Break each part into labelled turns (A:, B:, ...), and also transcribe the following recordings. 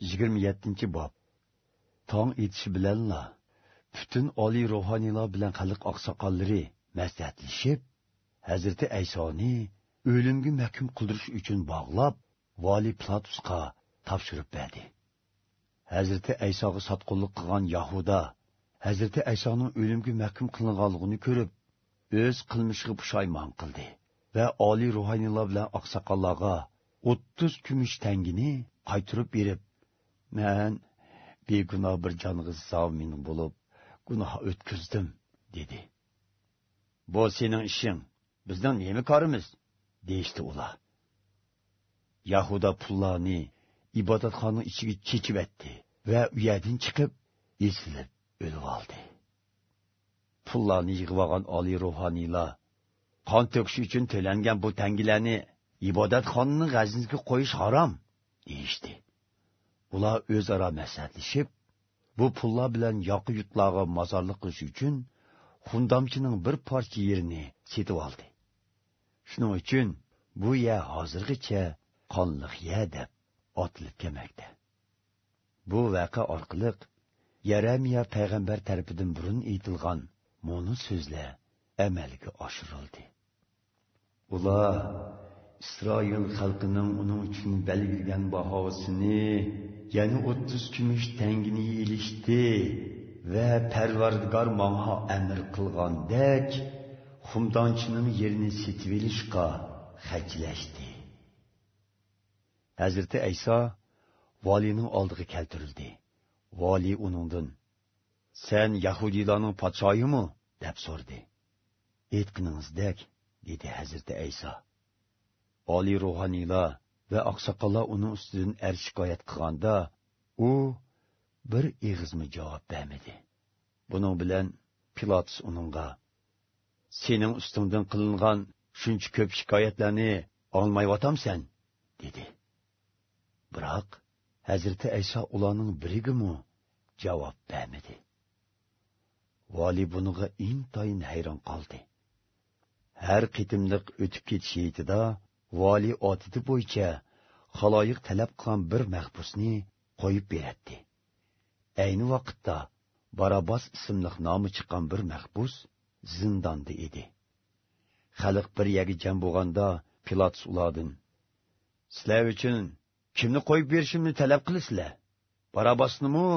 A: 27 bob. Tong etishi bilanla butun oliy ruhoniylar bilan xalq oqsoqollari maslahatlashib hazrati aysoni o'limga mahkum qildirish uchun bog'lab vali platusga topshirib berdi. Hazrati aysoga sotqinlik qilgan yahuda hazrati aysoning o'limga mahkum qilinganligini ko'rib o'z qilmishiga pushaymon qildi va oliy ruhoniylar bilan oqsoqollarga o'ttiz kumush tangini qaytirib berib man begunoh bir jonga zomin bo'lib gunoh o'tkazdim dedi bu sening ishing bizning nima korimiz deyishdi ular yahuda pullarni ibodatxona ichiga chechib etdi va uyadan chiqib esilib o'lib oldi pullarni yig'ib olgan oliy ruhoniylar qon to'kish uchun to'langan bu tangilarni ibodatxonani g'aznisiga qo'yish harom deyishdi ular o'zaro maslahatlashib bu pullar bilan yoqi yutlarga mozorlik qilish uchun xundamchining bir parcha yerini setib oldi. Shuning uchun bu yer hozirgacha qonliq yer deb otilib kelmoqda. Bu vaqa orqali yaramiya payg'ambar tarafidan burun aytilgan mo'ni so'zlar amalga oshirildi. Ular isroil xalqining uning uchun belgilagan bahosini yəni o düz kümüş təngini ilişdi və pərvardigar mağa əmr qılğan dək, xumdançının yerini sitvilişqa xəcləşdi. Həzrəti Əysa valinin aldığı kəltirildi. Vali onundan, sən Yahudilanın paçayı mı? dəb sordu. Etkininizdək, dedi Həzrəti Əysa. Ali ruhaniyla va oqsoqollar uni ustidan er shikoyat qilganda u bir ig'izmi javob bermadi. Buning bilan pilotus uningga sening ustingdan qilingan shuncha ko'p shikoyatlarni sen, dedi. Biroq hazrati ayso ularning birigimu javob bermadi. Vali buniga intayin hayron qoldi. Har qitimliq o'tib ketish yetida vali odati bo'yicha xaloyiq talab qilgan bir mahbusni qo'yib beradi. Ayni vaqtda barabos ismli nomi chiqqan bir mahbus zindonda edi. Xalq bir yerga jam bo'lganda pilotus ulardan sizlar uchun kimni qo'yib berishimni talab qilasizlar? Barabosnimi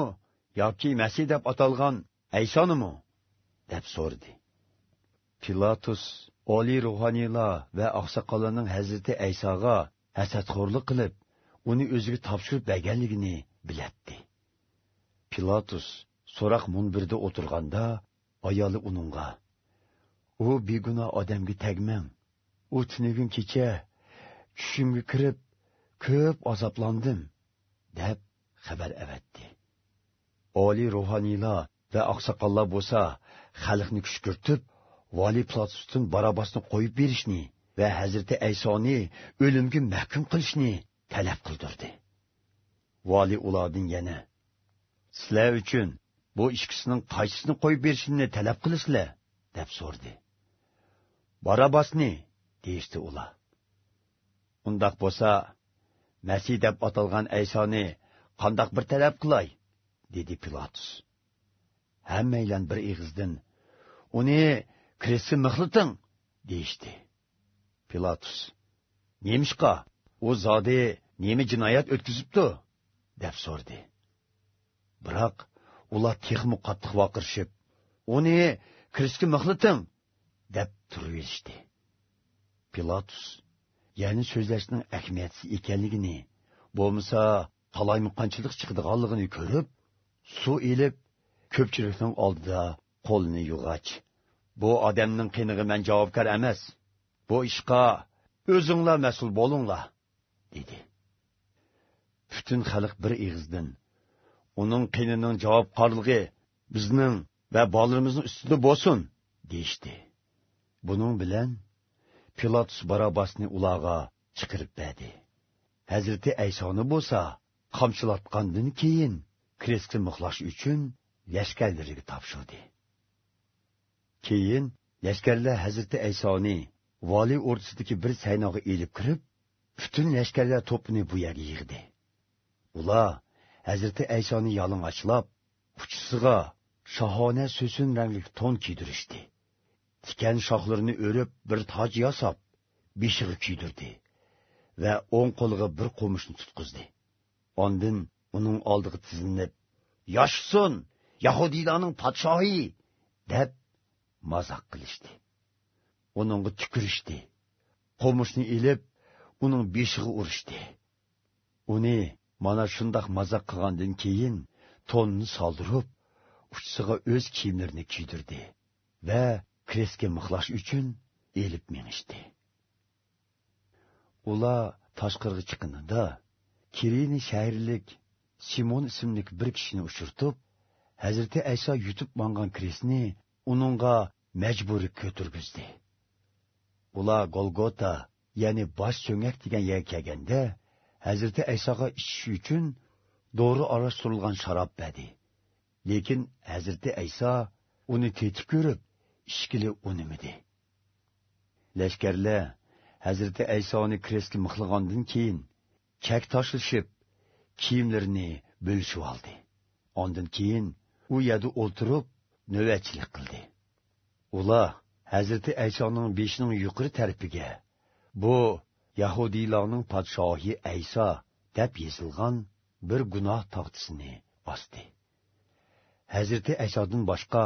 A: yoki masih deb atalgan aysonimi? deb so'radi. Pilatus oliy ruhoniylar va oqsoqollarning hazrati aysoga hasadxo'rlik qilib uni o'ziga topshirib berganligini bilatdi. Pilatus so'roq munbirda o'tirganda ayoli uningga u begunoh odamga tagmang u tunugim kecha tushimga kirib ko'p azoblandim deb xabar avatdi. Oliy ruhoniylar va oqsoqollar bo'lsa xalqni kushkirtib vali platusdin barabosni qo'yib berishni va hazrati aysoni o'limga mahkum qilishni talab qildirdi. Vali ulardan yana sizlar uchun bu ikkisining qaysisini qo'yib berishini talab qilasizlar deb so'rdi barabosni deyishdi ular. Undoq bo'lsa masih deb atalgan aysoni qandoq bir talab qilay? dedi pilatus. Hammanglar bir ig'izdan uni kirisi mixliting deyishdi. Pilatus. Nemishqa u zodi nima jinoyat o'tkazibdi deb so'rdi biroq ular texmi qattiq vaqirishib uni kirishga mixliting deb turaverishdi pilatus ya'ni so'zlashning ahamiyatsiz ekanligini bo'lmasa qalaymaqonchilik chiqadiganligini ko'rib suv ilib ko'pchilikning oldida qo'lini yug'ach bu odamning qiyniga man javobgar emas. Bu ishqa o'zinglar mas'ul bo'linglar dedi. Butun xalq bir ig'izdan uning qinining javobgarligi bizning va bolalarimizni ustida bo'lsin deyishdi. Buning bilan pilotus barabasni ularga chiqirib berdi. Hazrati aysoni bo'lsa qamchilatgandan keyin krestga muxlash uchun lashkarlariga topshirdi. Keyin lashkarlar hazrati aysoni vali o'rtasidagi bir saynoga elib kirib butun lashkarlar to'pini bu yerga yig'di. Ular hazrati aysoni yalang'ochlab uchisiga shohona so'sin rangli to'n kiydirishdi. Tikan shoxlarini o'rib bir toj yasab beshig'i kiydirdi va o'ng qo'liga bir qo'mishni tutqizdi. Ondin uning oldiga tizilib yoshsin yahudiylarning podshohi! deb mazoq qilishdi. Uningga tukirishdi qo'mishni ilib uning beshig'i urishdi. Uni mana shundoq mazoq qilgandan keyin to'nni soldirib uchsig'a o'z kiyimlarini kiydirdi va kresga mixlash uchun elib minishdi. Ular tashqariga chiqqanida kirini shaharlik simon ismli bir kishini uchirtib hazrati ayso yutib mangan kresni uningga majburiy ko'tirgizdi ular golgota ya'ni bosh so'ngak degan yerga kelganda hazrati aysoga ichish uchun dori aralashtirilgan sharob berdi. Lekin hazrati ayso uni tetib ko'rib ishkili unimidi. Lashkarlar hazrati aysoni kresga mixlagandan keyin chak tashlashib kiyimlarini bo'lishib oldi. Ondan keyin u yerda o'tirib navbatchilik qildi. Ular hazrati aysoning beshining yuqori tarafiga bu yahudiylarning podshohi ayso deb yozilgan bir gunoh taxtisini bosdi. hazrati aysodan boshqa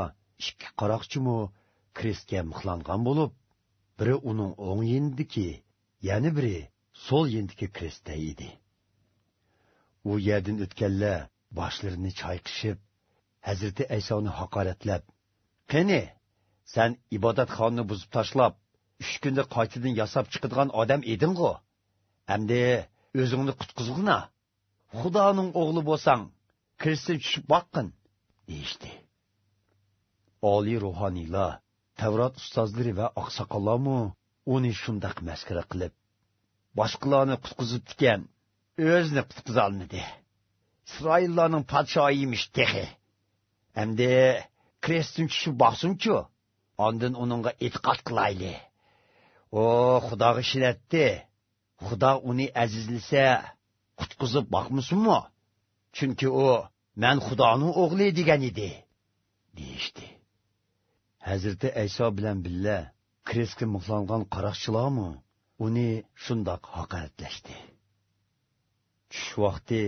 A: ikki qaroqchimu krestga mixlangan bo'lib biri uning o'ng yendiki yana biri so'l yendiki krestda edi u yerdan o'tganlar boshlarini chayqishib hazrati aysoni haqoratlab qani Sen ibodatxonni buzib tashlab 3 kunda qaytadan yasab chiqadigan odam eding'u hamda o'zingni qutqizg'ina. Xudoning o'g'li bo'lsang kirsin tushib boqqin deyishdi. Oliy ruhoniylar tavrot ustozlari va oqsoqollarmi uni shundoq maskara qilib boshqalarni qutqizib ekan o'zini qutqizolmadi isroillarning podshoyimish tehi hamda krestin tushib boqsinchu ondin uningga e'tiqod qilayli. U xudoga ishlatdi. Xudo uni azizlasa qutqizib boqmisinmi chunki u man xudoning o'g'li degan edi deyishdi. Hazrati ayso bilan billa kresga muhlangan qaroqchilarmi uni shundoq haqoratlashdi. Tush vaqti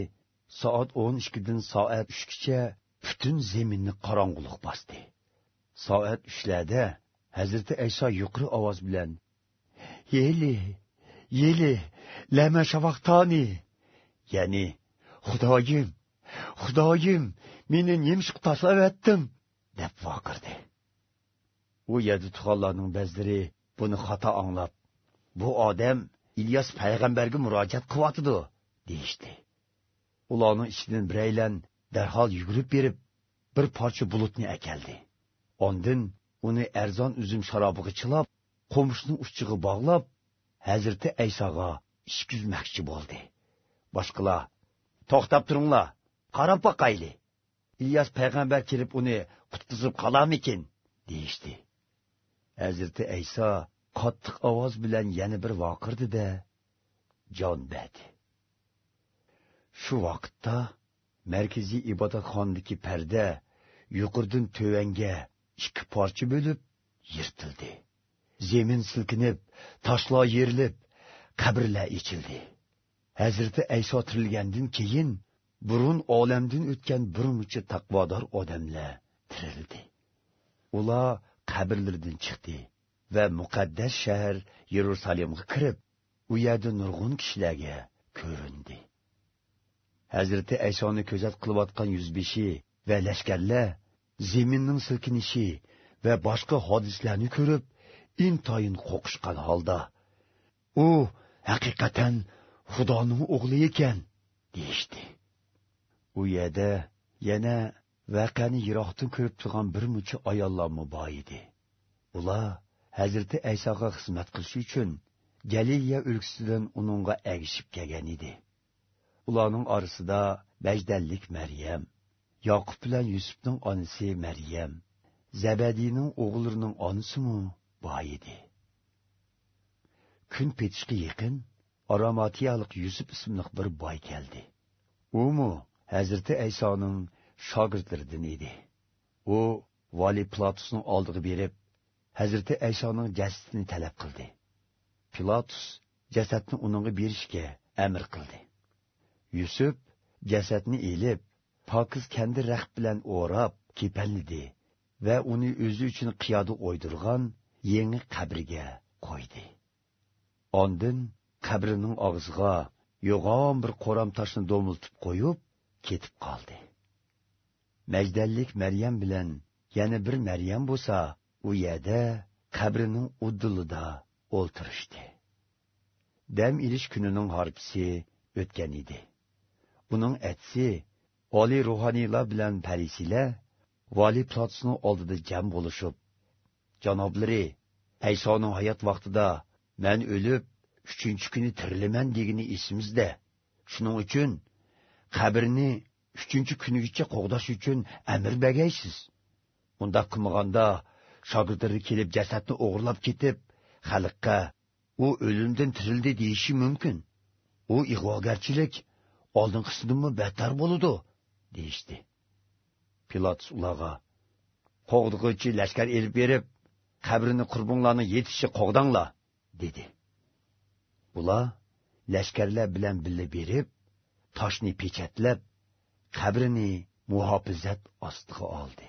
A: soat o'n ikkidan soat uchgacha butun zaminni qorong'ulik bosdi. Soat uchlarda hazrati ayso yuqori ovoz bilan yeli yeli lama shavaqtoni ya'ni xudoyim xudoyim meni nemishq tashlab etdim deb voqirdi. U yerda tuxonlarning ba'zilari buni xato anglab bu odam ilyos payg'ambarga murojaat qilyotidi deyishdi. Ularning ichidan biraylan darhol yugurib berib bir parcha bulutni akaldi. Ondin uni arzon uzum sharobiga chilab qo'mishning uchchig'i bog'lab hazrati aysoga ishkizmoqchi bo'ldi. Boshqalar to'xtab turinglar qarab boqayli. Ilyos payg'ambar kelib uni qutqizib qolarmikin? Deyishdi. Hazrati ayso qattiq ovoz bilan yana bir voqirdida jon berdi. Shu vaqtda markaziy ibodatxonadagi parda yuqoridan tövanga ikki parcha bo'lib yirtildi. Zemin silkinib toshlar yerilib qabrlar ichildi. Hazrati ayso tirilgandan keyin burun olamdan o'tgan bir muncha taqvodor odamlar tirildi. Ular qabrlardan chiqdi va muqaddas shahar yerusalimga kirib u yerda nurg'un kishilarga ko'rindi. Hazrati aysoni ko'zat qilayotgan yuzbeshi va lashkarlar zeminning silkinishi va boshqa hodislarni ko'rib intoyin qo'qishgan holda u haqiqatan xudoning o'g'li ekan deyishdi. U yerda yana vaqani yiroqdan ko'rib turgan bir muncha ayollarmi bor edi. Ular hazrati aysoga xizmat qilish uchun galiliya o'lkasidan uningga agishib kelgan edi. Ularning orasida bajdallik maryam yoqub bilan yusufning onasi maryam zabadiyning o'g'illarining onasimi boy edi. Kun petishga yaqin aromatiyalik yusuf ismli bir boy keldi. Umu hazrati aysoning shogirdlaridan edi. U vali pilatusning oldiga berib hazrati aysoning jasadini talab qildi. Pilatus jasadni uningga berishga amr qildi. Yusuf jasadni elib pokiz kandi raxt bilan o'rab kepanlidi va uni o'zi uchun qiyoda o'ydirgan yangi qabriga qo'ydi. Ondin qabrining og'ziga yo'g'on bir qo'ram toshni do'miltib qo'yib ketib qoldi. Majdallik maryam bilan yana bir maryam bo'lsa u yerda qabrining uddilida o'ltirishdi. Dam ilish kunining harpisi o'tgan edi. Uning atsi oliy ruhoniylar bilan parisiylar vali platsning oldida jam bo'lishib janoblari aysoning hayot vaqtida man o'lib uchinchi kuni tirilaman degani esimizda shuning uchun qabrni uchinchi kunigacha qo'g'dash uchun amr bergaysiz undaq qilmaganda shogirdlari kelib jasadni o'g'irlab ketib xalqqa u o'limdan tirildi deyishi mumkin. U ig'vogarchilik oldinqisidanmi battar bo'ludi. Deyishdi. Pilotus ularga qo'g'dig'uchi lashkar elib berib qabrini qurbonlarni yetishi qo'g'danglar dedi. Bular lashkarlar bilan birga berib toshni pechatlab qabrini muhofizat ostiga oldi.